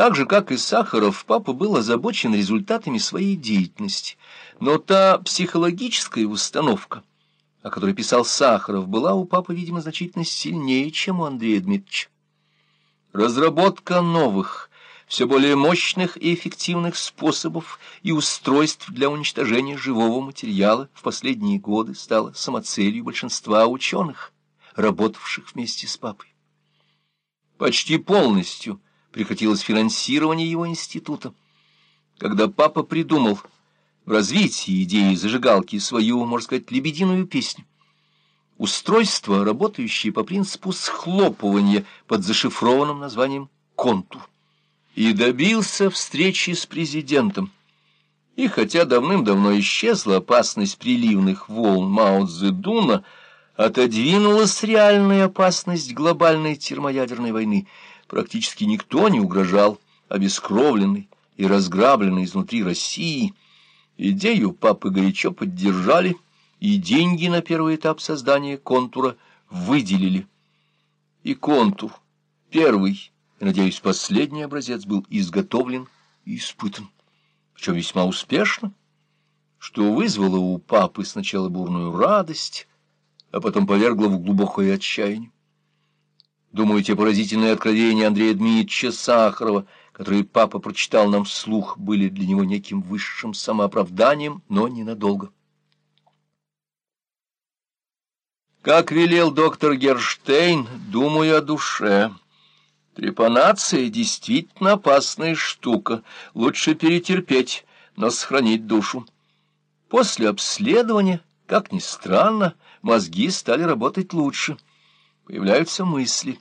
Так же, как и Сахаров, папа был озабочен результатами своей деятельности. Но та психологическая установка, о которой писал Сахаров, была у папы, видимо, значительно сильнее, чем у Андрея Дмитриевича. Разработка новых, все более мощных и эффективных способов и устройств для уничтожения живого материала в последние годы стала самоцелью большинства ученых, работавших вместе с папой. Почти полностью прекратилось финансирование его института. Когда папа придумал в развитии идеи зажигалки свою, можно сказать, лебединую песню, устройство, работающее по принципу схлопывания под зашифрованным названием «контур» и добился встречи с президентом. И хотя давным-давно исчезла опасность приливных волн Мао Цзэдуна, отодвинулась реальная опасность глобальной термоядерной войны. Практически никто не угрожал обескровленной и разграбленной изнутри России. Идею папы горячо поддержали, и деньги на первый этап создания контура выделили. И контур, первый, надеюсь, последний образец был изготовлен и испытан, причем весьма успешно, что вызвало у папы сначала бурную радость, а потом повергло в глубокое отчаяние. Думаю, те поразительные откровения Андрея Дмитриевича Сахарова, которые папа прочитал нам вслух, были для него неким высшим самооправданием, но ненадолго. Как велел доктор Герштейн, думаю о душе. Трепанация действительно опасная штука. Лучше перетерпеть, но сохранить душу. После обследования, как ни странно, мозги стали работать лучше. Появляются мысли.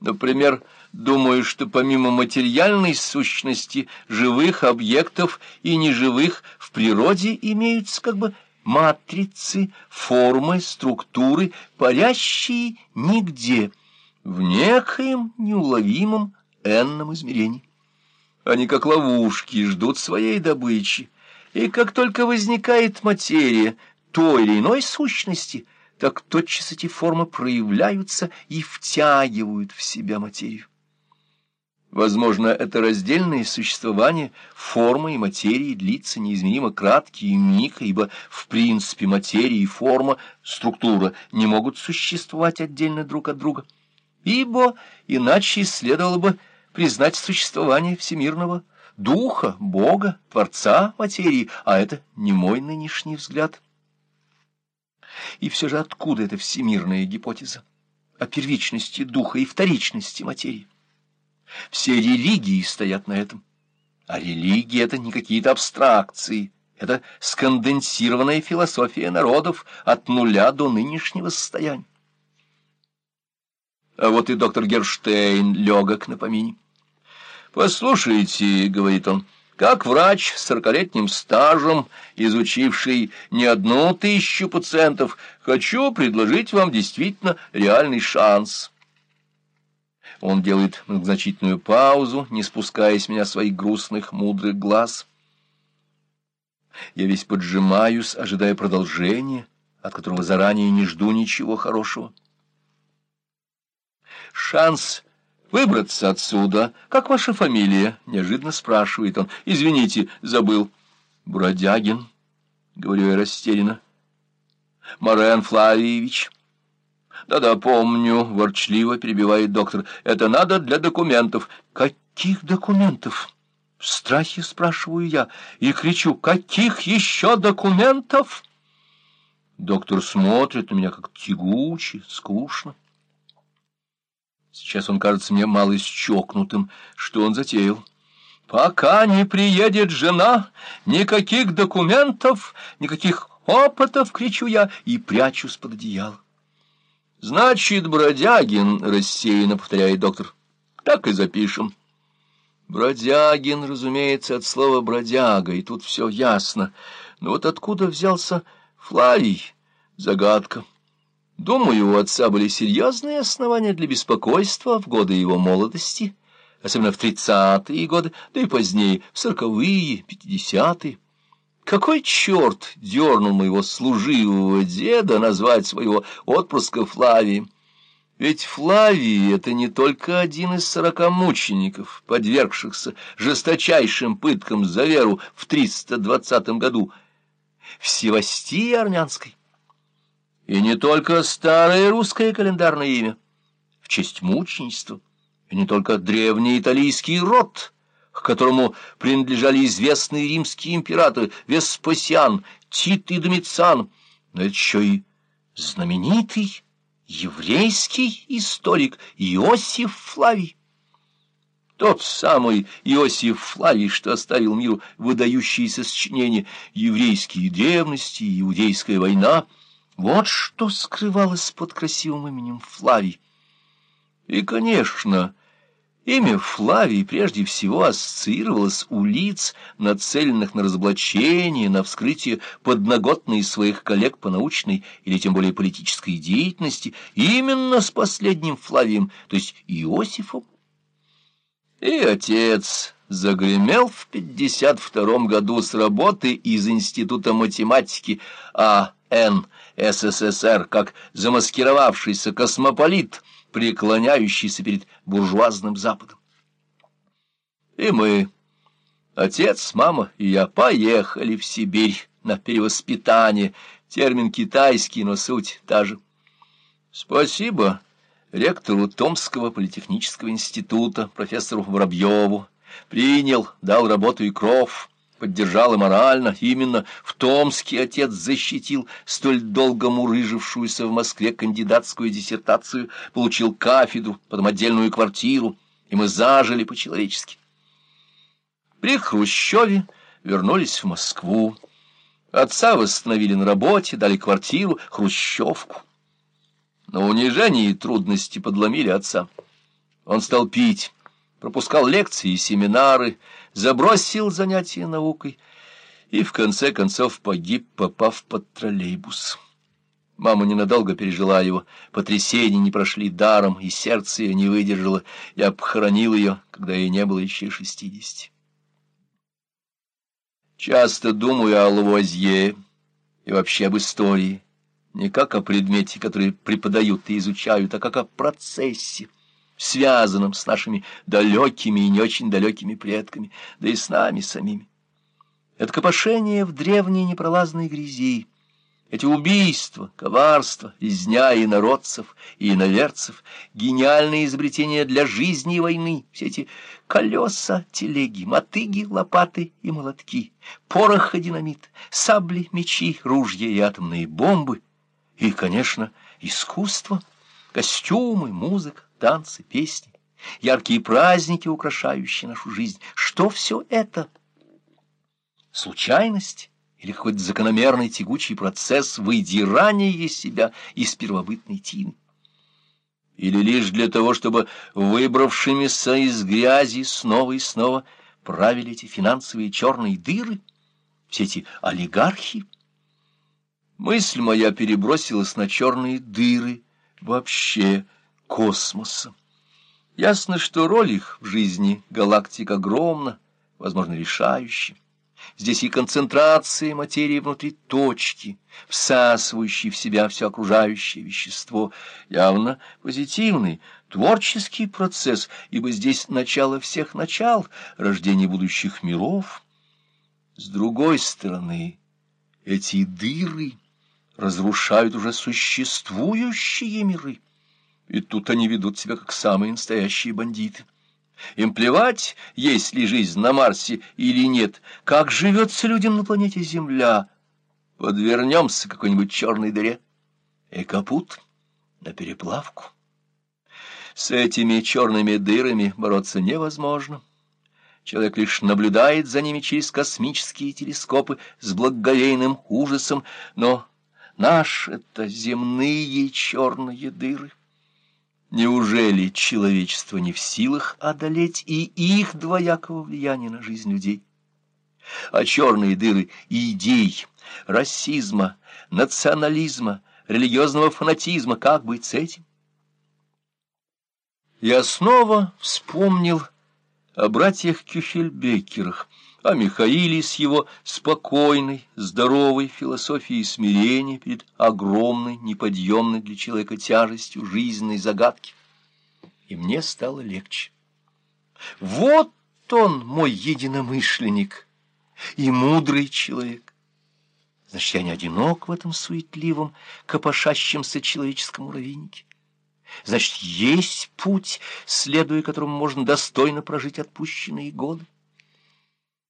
Например, думаю, что помимо материальной сущности живых объектов и неживых в природе имеются как бы матрицы, формы, структуры, парящие нигде – в некоем неуловимом энном измерении. Они, как ловушки, ждут своей добычи, и как только возникает материя той или иной сущности, так тотчас эти формы проявляются и втягивают в себя материю. Возможно, это раздельное существование формы и материи длится неизмеримо краткий миг, ибо в принципе материя и форма, структура не могут существовать отдельно друг от друга ибо иначе следовало бы признать существование всемирного духа, Бога, Творца материи, а это не мой нынешний взгляд. И все же откуда эта всемирная гипотеза о первичности духа и вторичности материи? Все религии стоят на этом. А религии — это не какие-то абстракции, это сконденсированная философия народов от нуля до нынешнего состояния. А вот и доктор Герштейн легок на помине. «Послушайте», — говорит он, — «как врач с сорокалетним стажем, изучивший не одну тысячу пациентов, хочу предложить вам действительно реальный шанс». Он делает значительную паузу, не спуская с меня своих грустных, мудрых глаз. Я весь поджимаюсь, ожидая продолжения, от которого заранее не жду ничего хорошего шанс выбраться отсюда. Как ваша фамилия? — неожиданно спрашивает он. — Извините, забыл. — Бродягин, — говорю я растерянно. — Марен Флавиевич. Да — Да-да, помню, — ворчливо перебивает доктор. — Это надо для документов. — Каких документов? — в страхе спрашиваю я и кричу. — Каких еще документов? Доктор смотрит на меня как тягуче, скучно. Сейчас он кажется мне малость чокнутым. Что он затеял? Пока не приедет жена, никаких документов, никаких опытов, кричу я и прячусь под одеяло. Значит, Бродягин, рассеянно повторяет доктор. Так и запишем. Бродягин, разумеется, от слова бродяга, и тут все ясно. Но вот откуда взялся Флавий? Загадка. Думаю, у отца были серьезные основания для беспокойства в годы его молодости, особенно в тридцатые годы, да и позднее, в сороковые, пятидесятые. Какой черт дернул моего служивого деда назвать своего отпрыска Флавием? Ведь Флавий — это не только один из сорока мучеников, подвергшихся жесточайшим пыткам за веру в 320 году в Севастии Армянской. И не только старое русское календарное имя в честь мученичества, и не только древний италийский род, к которому принадлежали известные римские императоры Веспасиан, Тит и Домициан, но это еще и знаменитый еврейский историк Иосиф Флавий. Тот самый Иосиф Флавий, что оставил миру выдающиеся сочинения «Еврейские древности» и «Иудейская война», вот что скрывалось под красивым именем Флавий. И, конечно, Имя Флавий прежде всего ассоциировалось у лиц, нацеленных на разоблачение, на вскрытие подноготной своих коллег по научной или тем более политической деятельности, именно с последним Флавием, то есть Иосифом. И отец загремел в 52 году с работы из Института математики А.Н. СССР как замаскировавшийся космополит – преклоняющийся перед буржуазным Западом. И мы, отец, мама и я, поехали в Сибирь на перевоспитание. Термин китайский, но суть та же. Спасибо ректору Томского политехнического института, профессору Воробьеву. Принял, дал работу и кров поддержал и морально. Именно в Томске отец защитил столь долго мурыжившуюся в Москве кандидатскую диссертацию, получил кафедру, потом отдельную квартиру, и мы зажили по-человечески. При Хрущеве вернулись в Москву. Отца восстановили на работе, дали квартиру, хрущевку. Но унижение и трудности подломили отца. Он стал пить, пропускал лекции и семинары, забросил занятия наукой и в конце концов погиб, попав под троллейбус. Мама ненадолго пережила его, потрясения не прошли даром, и сердце ее не выдержало. Я похоронил ее, когда ей не было еще шестидесяти. Часто думаю о Лавуазье и вообще об истории, не как о предмете, который преподают и изучают, а как о процессе связанном с нашими далекими и не очень далекими предками, да и с нами самими. Это копошение в древней непролазной грязи, эти убийства, коварства, резня и народцев, и иноверцев, гениальные изобретения для жизни и войны, все эти колеса, телеги, мотыги, лопаты и молотки, порох и динамит, сабли, мечи, ружья и атомные бомбы, и, конечно, искусство, костюмы, музыка, танцы, песни, яркие праздники, украшающие нашу жизнь. Что все это? Случайность или какой-то закономерный тягучий процесс выдирания себя из первобытной тины? Или лишь для того, чтобы выбравшимися из грязи снова и снова правили эти финансовые черные дыры, все эти олигархи? Мысль моя перебросилась на черные дыры вообще, космоса. Ясно, что роль их в жизни галактик огромна, возможно, решающая. Здесь и концентрация материи внутри точки, всасывающей в себя все окружающее вещество, явно позитивный, творческий процесс, ибо здесь начало всех начал, рождение будущих миров. С другой стороны, эти дыры разрушают уже существующие миры. И тут они ведут себя как самые настоящие бандиты. Им плевать, есть ли жизнь на Марсе или нет, как живется людям на планете Земля. Подвернемся какой-нибудь черной дыре и капут на переплавку. С этими черными дырами бороться невозможно. Человек лишь наблюдает за ними через космические телескопы с благоговейным ужасом, но наши это земные черные дыры. Неужели человечество не в силах одолеть и их двоякого влияния на жизнь людей? А черные дыры идей, расизма, национализма, религиозного фанатизма, как быть с этим? Я снова вспомнил о братьях Кюхельбекерах, о Михаиле с его спокойной, здоровой философией смирения перед огромной, неподъемной для человека тяжестью жизненной загадки. И мне стало легче. Вот он, мой единомышленник и мудрый человек. Значит, я не одинок в этом суетливом, копошащемся человеческом муравейнике. Значит, есть путь, следуя которому можно достойно прожить отпущенные годы.